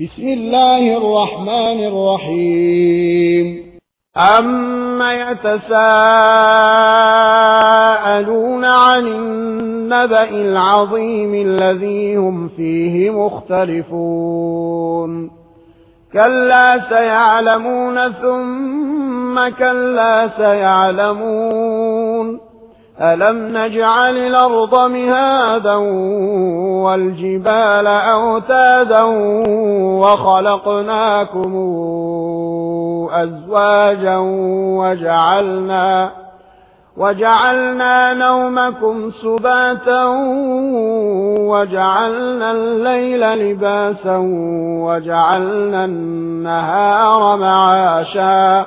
بسم الله الرحمن الرحيم أما يتساءلون عن النبأ العظيم الذي هم فيه مختلفون۔ كلا سيعلمون ثم كلا سيعلمون۔ ألم نجعل الأرض مهادا والجبال أوتادا وخلقناكم أزواجا وجعلنا وجعلنا نومكم سباتا وجعلنا الليل لباسا وجعلنا النهار معاشا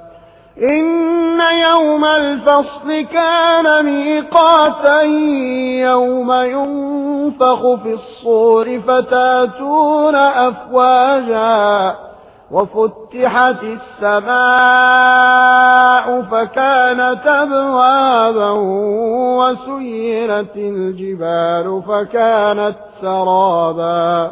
إن يوم الفصل كان ميقاتا يوم ينفخ في الصور فتاتون أفواجا وفتحت السماء فكانت أبوابا وسيرت الجبال فكانت سرابا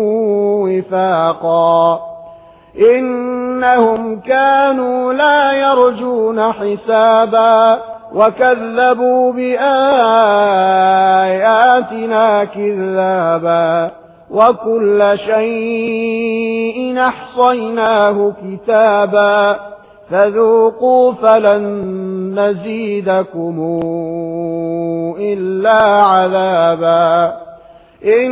وفاقا إنهم كانوا لا يرجون حسابا وكذبوا بآياتنا كذابا وكل شيء نحصيناه كتابا فذوقوا فلن نزيدكم إلا عذابا إن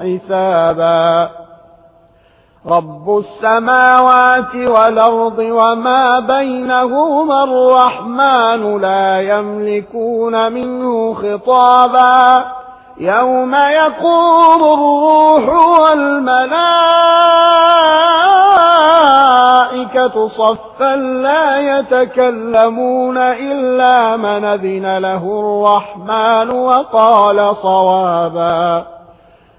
حسابا. رب السماوات والأرض وما بينهما الرحمن لا يملكون منه خطابا. يوم يقوم الروح والملائكة صفا لا يتكلمون إلا من ذن له الرحمن وقال صوابا.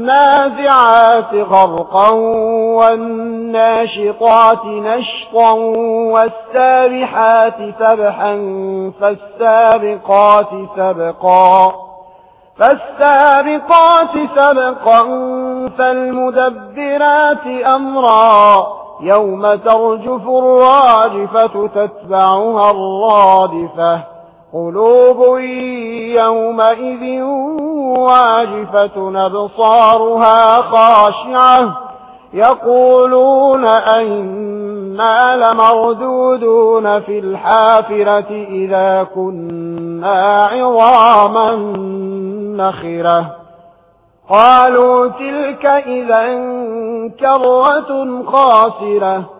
والنازعات غرقا والناشطات نشطا والسابحات سبحا فالسابقات سبقا فالسابقات سبقا فالمدبرات أمرا يوم ترجف الراجفة تتبعها الرادفة قلوب يومئذ واجفة أبصارها خاشعة. يقولون أئنا لمردودون في الحافرة إذا كنا عظاما نخرة. قالوا تلك إذا كرة خاسرة.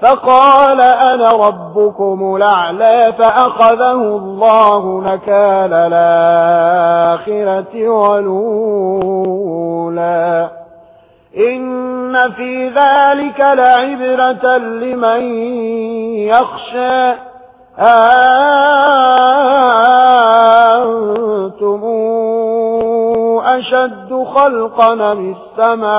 فقال أنا ربكم لعلى فأخذه الله نكال الآخرة والأولى. إن في ذلك لعبرة لمن يخشى. أنتم أشد خلقنا بالسماء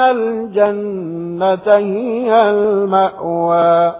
الجنة هي المأوى